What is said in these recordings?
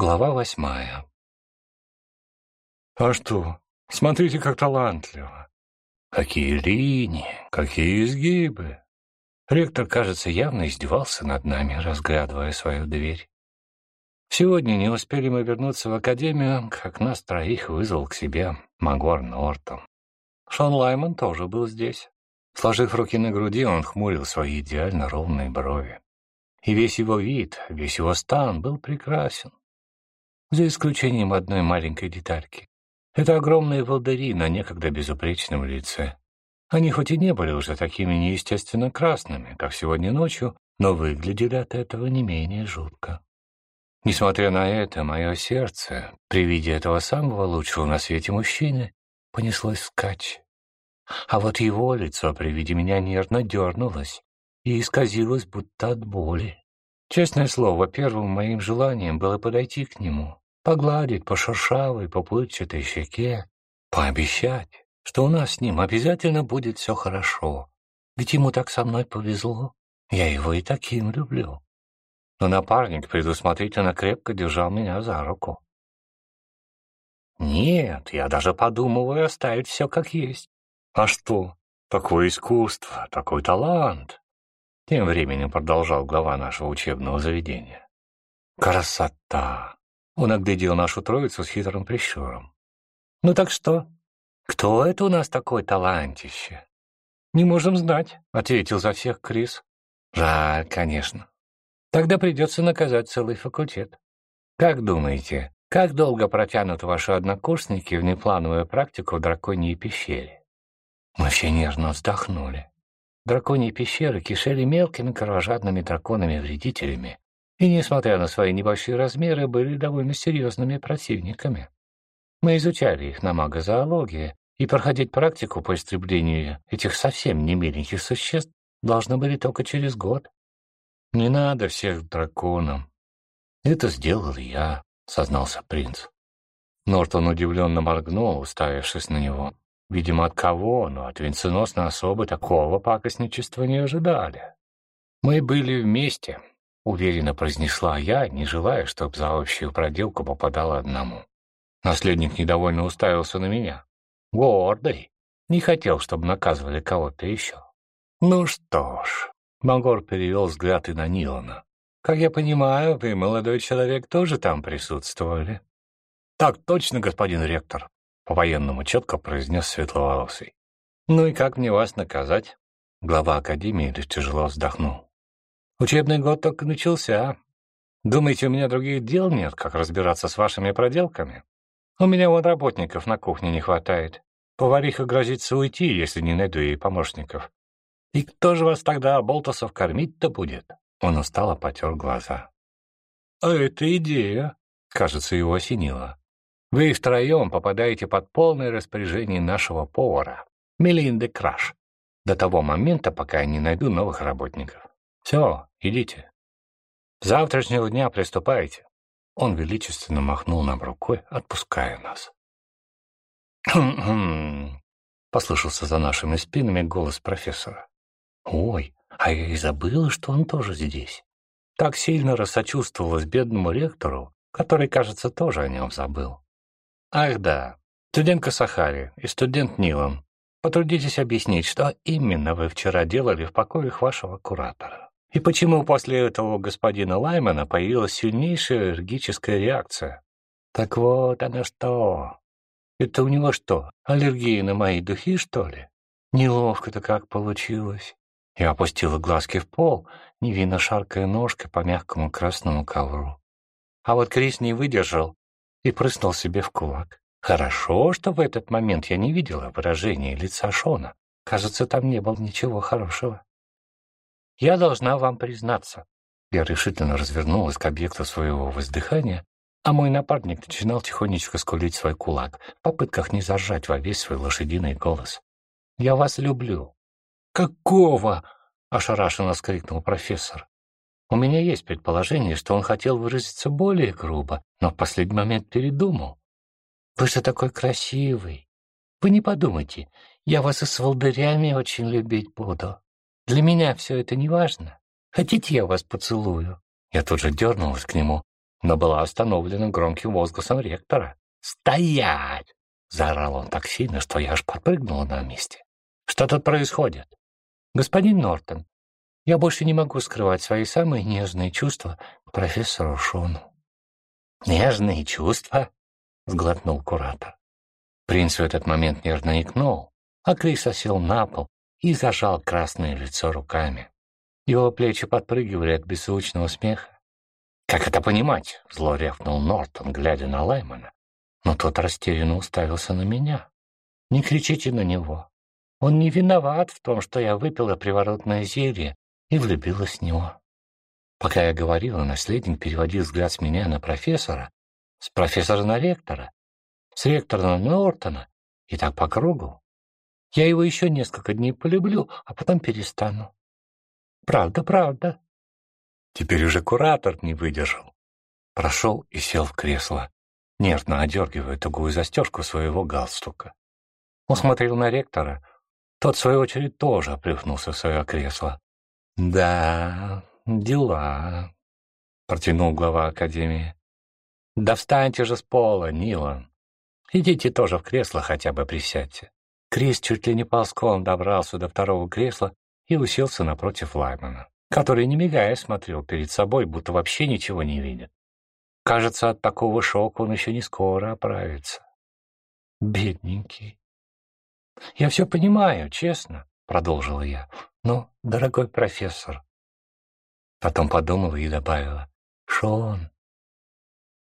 Глава восьмая. А что? Смотрите, как талантливо. Какие линии, какие изгибы. Ректор, кажется, явно издевался над нами, разглядывая свою дверь. Сегодня не успели мы вернуться в академию, как нас троих вызвал к себе Магор Нортон. Шон Лайман тоже был здесь. Сложив руки на груди, он хмурил свои идеально ровные брови. И весь его вид, весь его стан был прекрасен за исключением одной маленькой детальки. Это огромные волдыри на некогда безупречном лице. Они хоть и не были уже такими неестественно красными, как сегодня ночью, но выглядели от этого не менее жутко. Несмотря на это, мое сердце, при виде этого самого лучшего на свете мужчины, понеслось вскачь. А вот его лицо при виде меня нервно дернулось и исказилось будто от боли. Честное слово, первым моим желанием было подойти к нему, погладить по шершавой, попутчатой щеке, пообещать, что у нас с ним обязательно будет все хорошо, ведь ему так со мной повезло, я его и таким люблю. Но напарник предусмотрительно крепко держал меня за руку. Нет, я даже подумываю оставить все как есть. А что? Такое искусство, такой талант. Тем временем продолжал глава нашего учебного заведения. Красота! Он оглядел нашу троицу с хитрым прищуром. «Ну так что? Кто это у нас такой талантище?» «Не можем знать», — ответил за всех Крис. «Жаль, конечно. Тогда придется наказать целый факультет. Как думаете, как долго протянут ваши однокурсники в неплановую практику в драконьей пещере?» Мы все нервно вздохнули. Драконьи пещеры кишели мелкими кровожадными драконами-вредителями, и, несмотря на свои небольшие размеры, были довольно серьезными противниками. Мы изучали их на магозоологии, и проходить практику по истреблению этих совсем не существ должны были только через год. «Не надо всех драконам». «Это сделал я», — сознался принц. Нортон удивленно моргнул, уставившись на него. Видимо, от кого, но от венценосной особы такого пакостничества не ожидали. Мы были вместе, — уверенно произнесла я, не желая, чтобы за общую проделку попадала одному. Наследник недовольно уставился на меня. Гордый. Не хотел, чтобы наказывали кого-то еще. Ну что ж, Магор перевел взгляд и на Нилана. Как я понимаю, вы, молодой человек, тоже там присутствовали. Так точно, господин ректор, по-военному четко произнес светловолосый. Ну и как мне вас наказать? Глава академии лишь тяжело вздохнул. Учебный год только начался. Думаете, у меня других дел нет, как разбираться с вашими проделками? У меня вот работников на кухне не хватает. Повариха грозится уйти, если не найду ей помощников. И кто же вас тогда, болтосов, кормить-то будет? Он устало потер глаза. А это идея, кажется, его осенило. Вы втроем попадаете под полное распоряжение нашего повара, Мелинды Краш, до того момента, пока я не найду новых работников. Все, идите. С завтрашнего дня приступайте. Он величественно махнул нам рукой, отпуская нас. «Хм-хм», — послышался за нашими спинами голос профессора. «Ой, а я и забыла, что он тоже здесь». Так сильно рассочувствовалась бедному ректору, который, кажется, тоже о нем забыл. «Ах да, студентка Сахари и студент Нилан, потрудитесь объяснить, что именно вы вчера делали в покоях вашего куратора». И почему после этого у господина Лаймана появилась сильнейшая аллергическая реакция? Так вот она что. Это у него что, аллергия на мои духи, что ли? Неловко-то как получилось. Я опустила глазки в пол, невинно шаркая ножкой по мягкому красному ковру. А вот Крис не выдержал и прыснул себе в кулак. Хорошо, что в этот момент я не видела выражения лица Шона. Кажется, там не было ничего хорошего. Я должна вам признаться. Я решительно развернулась к объекту своего воздыхания, а мой напарник начинал тихонечко скулить свой кулак, в попытках не зажать во весь свой лошадиный голос. «Я вас люблю». «Какого?» — ошарашенно скрикнул профессор. У меня есть предположение, что он хотел выразиться более грубо, но в последний момент передумал. «Вы же такой красивый. Вы не подумайте, я вас и с волдырями очень любить буду». Для меня все это не важно. Хотите, я вас поцелую?» Я тут же дернулась к нему, но была остановлена громким возгласом ректора. «Стоять!» — заорал он так сильно, что я аж подпрыгнула на месте. «Что тут происходит?» «Господин Нортон, я больше не могу скрывать свои самые нежные чувства профессору Шону». «Нежные чувства?» — сглотнул куратор. Принц в этот момент нервно икнул, а Крис осел на пол и зажал красное лицо руками. Его плечи подпрыгивали от беззвучного смеха. «Как это понимать?» — зло рявкнул Нортон, глядя на Лаймана. Но тот растерянно уставился на меня. «Не кричите на него. Он не виноват в том, что я выпила приворотное зелье и влюбилась в него». Пока я говорила, наследник переводил взгляд с меня на профессора, с профессора на ректора, с ректора на Нортона и так по кругу. Я его еще несколько дней полюблю, а потом перестану. Правда, правда. Теперь уже куратор не выдержал. Прошел и сел в кресло, нервно одергивая тугую застежку своего галстука. Он смотрел на ректора. Тот, в свою очередь, тоже оплюхнулся в свое кресло. «Да, дела», — протянул глава Академии. «Да встаньте же с пола, Нилан. Идите тоже в кресло, хотя бы присядьте». Крис чуть ли не ползком добрался до второго кресла и уселся напротив Лаймана, который, не мигая, смотрел перед собой, будто вообще ничего не видит. Кажется, от такого шока он еще не скоро оправится. Бедненький. «Я все понимаю, честно», — продолжила я. «Но, дорогой профессор...» Потом подумала и добавила. «Шон,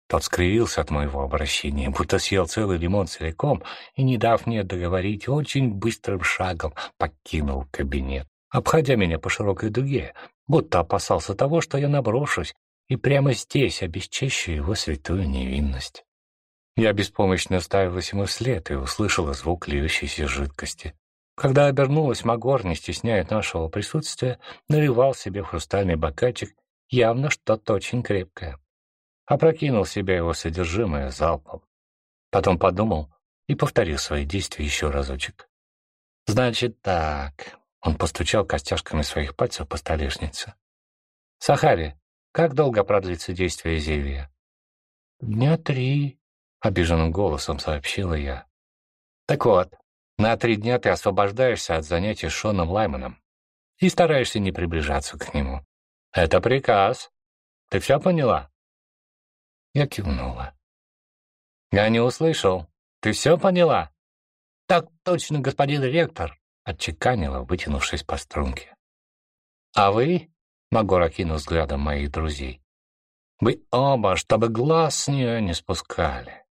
тот скривился от моего обращения, будто съел целый лимон целиком и, не дав мне договорить, очень быстрым шагом покинул кабинет, обходя меня по широкой дуге, будто опасался того, что я наброшусь и прямо здесь обесчещу его святую невинность. Я беспомощно ставилась ему вслед и услышала звук льющейся жидкости. Когда обернулась, Магор, не стесняя нашего присутствия, наливал себе хрустальный бокальчик явно что-то очень крепкое опрокинул в себя его содержимое залпом. Потом подумал и повторил свои действия еще разочек. «Значит так», — он постучал костяшками своих пальцев по столешнице. «Сахари, как долго продлится действие зелья?» «Дня три», — обиженным голосом сообщила я. «Так вот, на три дня ты освобождаешься от занятий с Шоном Лайманом и стараешься не приближаться к нему. Это приказ. Ты все поняла?» Я кивнула. «Я не услышал. Ты все поняла?» «Так точно, господин ректор», — отчеканила, вытянувшись по струнке. «А вы?» — Магор окинул взглядом моих друзей. «Вы оба, чтобы глаз с нее не спускали.